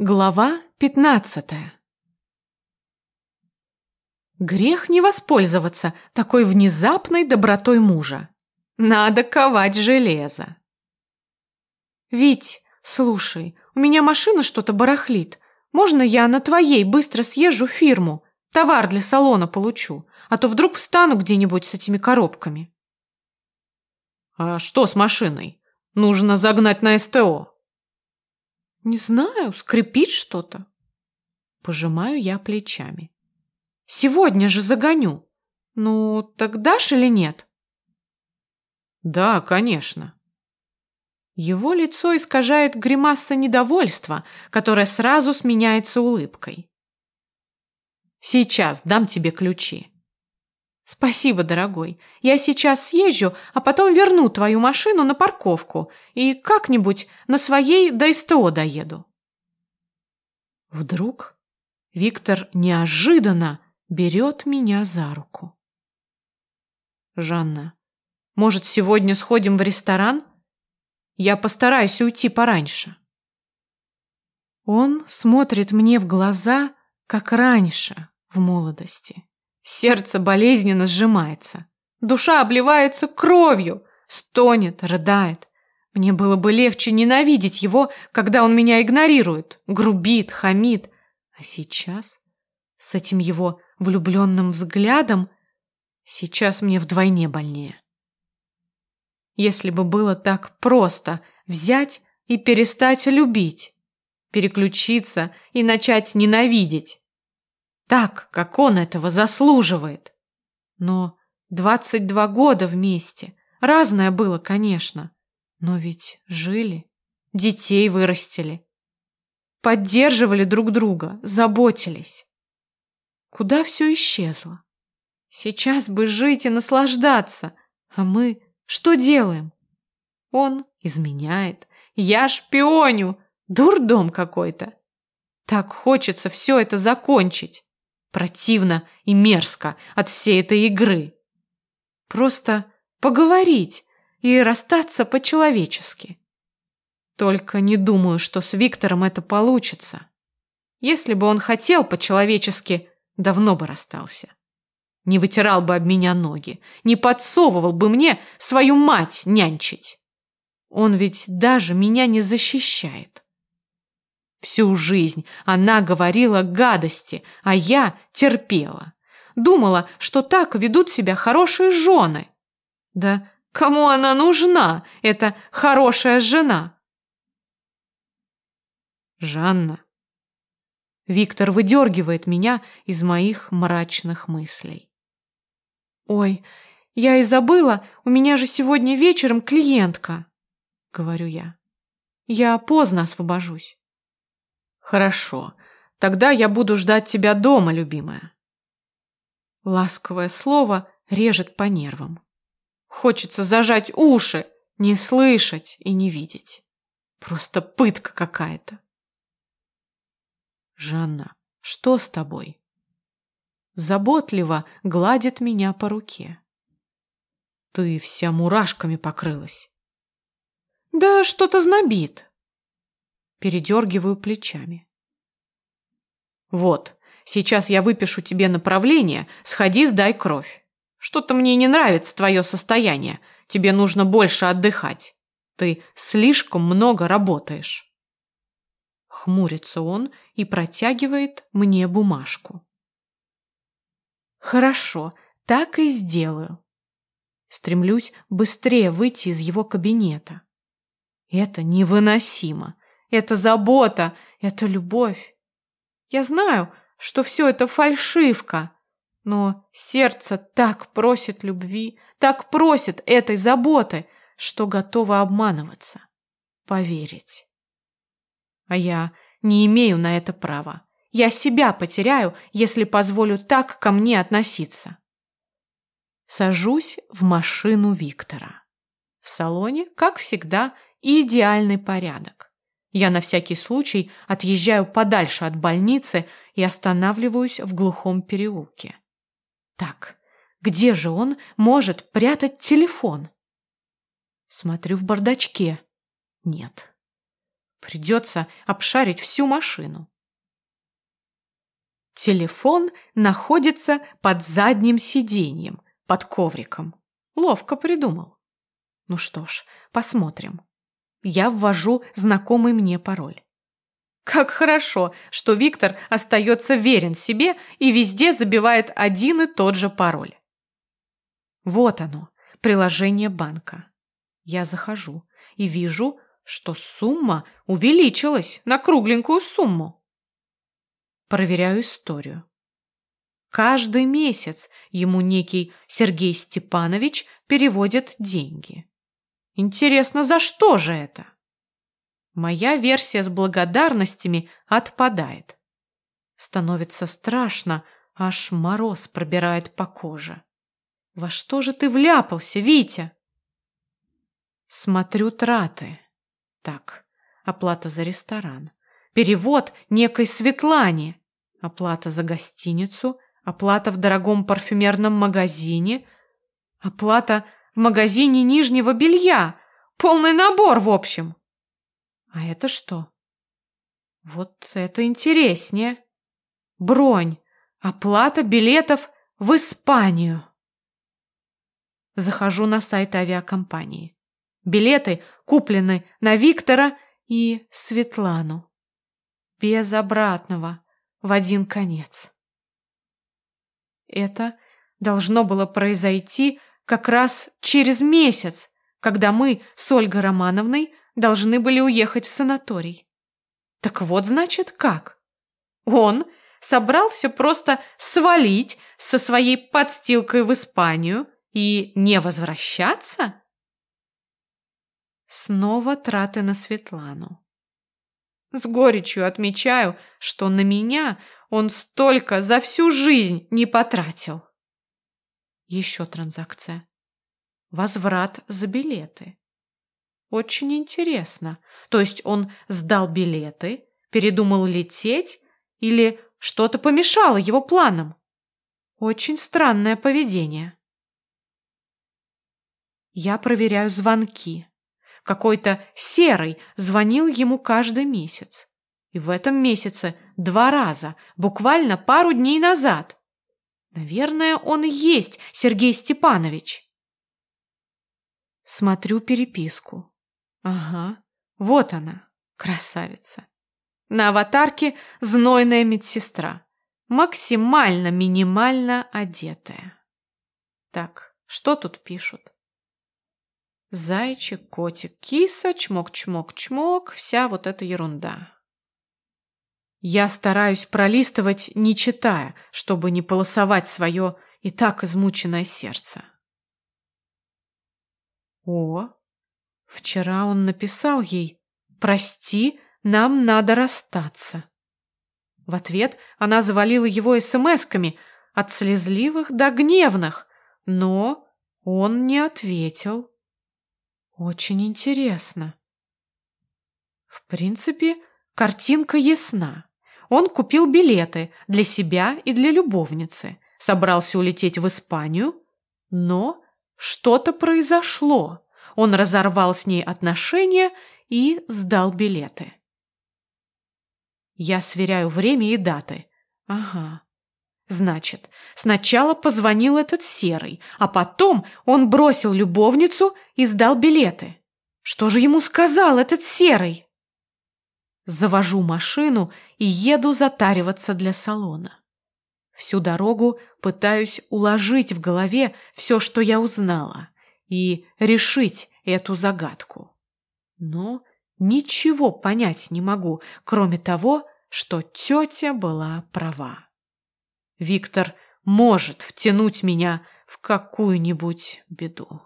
Глава пятнадцатая Грех не воспользоваться такой внезапной добротой мужа. Надо ковать железо. Вить, слушай, у меня машина что-то барахлит. Можно я на твоей быстро съезжу фирму? Товар для салона получу, а то вдруг встану где-нибудь с этими коробками. А что с машиной? Нужно загнать на СТО. Не знаю, скрипит что-то. Пожимаю я плечами. Сегодня же загоню. Ну, так дашь или нет? Да, конечно. Его лицо искажает гримаса недовольства, которая сразу сменяется улыбкой. Сейчас дам тебе ключи. Спасибо, дорогой. Я сейчас съезжу, а потом верну твою машину на парковку и как-нибудь на своей до СТО доеду. Вдруг Виктор неожиданно берет меня за руку. Жанна, может, сегодня сходим в ресторан? Я постараюсь уйти пораньше. Он смотрит мне в глаза, как раньше, в молодости. Сердце болезненно сжимается. Душа обливается кровью, стонет, рыдает. Мне было бы легче ненавидеть его, когда он меня игнорирует, грубит, хамит. А сейчас, с этим его влюбленным взглядом, сейчас мне вдвойне больнее. Если бы было так просто взять и перестать любить, переключиться и начать ненавидеть так, как он этого заслуживает. Но двадцать два года вместе. Разное было, конечно. Но ведь жили, детей вырастили. Поддерживали друг друга, заботились. Куда все исчезло? Сейчас бы жить и наслаждаться. А мы что делаем? Он изменяет. Я шпионю. Дурдом какой-то. Так хочется все это закончить. Противно и мерзко от всей этой игры. Просто поговорить и расстаться по-человечески. Только не думаю, что с Виктором это получится. Если бы он хотел по-человечески, давно бы расстался. Не вытирал бы об меня ноги, не подсовывал бы мне свою мать нянчить. Он ведь даже меня не защищает. Всю жизнь она говорила гадости, а я терпела. Думала, что так ведут себя хорошие жены. Да кому она нужна, эта хорошая жена? Жанна. Виктор выдергивает меня из моих мрачных мыслей. «Ой, я и забыла, у меня же сегодня вечером клиентка», — говорю я. «Я поздно освобожусь». Хорошо. Тогда я буду ждать тебя дома, любимая. Ласковое слово режет по нервам. Хочется зажать уши, не слышать и не видеть. Просто пытка какая-то. Жанна, что с тобой? Заботливо гладит меня по руке. Ты вся мурашками покрылась. Да что-то знобит передергиваю плечами. Вот, сейчас я выпишу тебе направление, сходи, сдай кровь. Что-то мне не нравится твое состояние, тебе нужно больше отдыхать. Ты слишком много работаешь. Хмурится он и протягивает мне бумажку. Хорошо, так и сделаю. Стремлюсь быстрее выйти из его кабинета. Это невыносимо. Это забота, это любовь. Я знаю, что все это фальшивка, но сердце так просит любви, так просит этой заботы, что готово обманываться, поверить. А я не имею на это права. Я себя потеряю, если позволю так ко мне относиться. Сажусь в машину Виктора. В салоне, как всегда, идеальный порядок. Я на всякий случай отъезжаю подальше от больницы и останавливаюсь в глухом переулке. Так, где же он может прятать телефон? Смотрю в бардачке. Нет. Придется обшарить всю машину. Телефон находится под задним сиденьем, под ковриком. Ловко придумал. Ну что ж, посмотрим. Я ввожу знакомый мне пароль. Как хорошо, что Виктор остается верен себе и везде забивает один и тот же пароль. Вот оно, приложение банка. Я захожу и вижу, что сумма увеличилась на кругленькую сумму. Проверяю историю. Каждый месяц ему некий Сергей Степанович переводит деньги. Интересно, за что же это? Моя версия с благодарностями отпадает. Становится страшно, аж мороз пробирает по коже. Во что же ты вляпался, Витя? Смотрю траты. Так, оплата за ресторан. Перевод некой Светлане. Оплата за гостиницу. Оплата в дорогом парфюмерном магазине. Оплата в магазине нижнего белья. Полный набор, в общем. А это что? Вот это интереснее. Бронь. Оплата билетов в Испанию. Захожу на сайт авиакомпании. Билеты куплены на Виктора и Светлану. Без обратного, в один конец. Это должно было произойти как раз через месяц, когда мы с Ольгой Романовной должны были уехать в санаторий. Так вот, значит, как? Он собрался просто свалить со своей подстилкой в Испанию и не возвращаться? Снова траты на Светлану. С горечью отмечаю, что на меня он столько за всю жизнь не потратил. Еще транзакция. Возврат за билеты. Очень интересно. То есть он сдал билеты, передумал лететь или что-то помешало его планам? Очень странное поведение. Я проверяю звонки. Какой-то серый звонил ему каждый месяц. И в этом месяце два раза, буквально пару дней назад. Наверное, он и есть Сергей Степанович. Смотрю переписку. Ага, вот она, красавица. На аватарке знойная медсестра, максимально минимально одетая. Так, что тут пишут? Зайчик, котик, киса, чмок-чмок-чмок, вся вот эта ерунда. Я стараюсь пролистывать, не читая, чтобы не полосовать свое и так измученное сердце. О, Вчера он написал ей «Прости, нам надо расстаться». В ответ она завалила его смс-ками от слезливых до гневных, но он не ответил. Очень интересно. В принципе, картинка ясна. Он купил билеты для себя и для любовницы, собрался улететь в Испанию, но что-то произошло. Он разорвал с ней отношения и сдал билеты. Я сверяю время и даты. Ага. Значит, сначала позвонил этот серый, а потом он бросил любовницу и сдал билеты. Что же ему сказал этот серый? Завожу машину и еду затариваться для салона. Всю дорогу пытаюсь уложить в голове все, что я узнала и решить эту загадку. Но ничего понять не могу, кроме того, что тетя была права. Виктор может втянуть меня в какую-нибудь беду.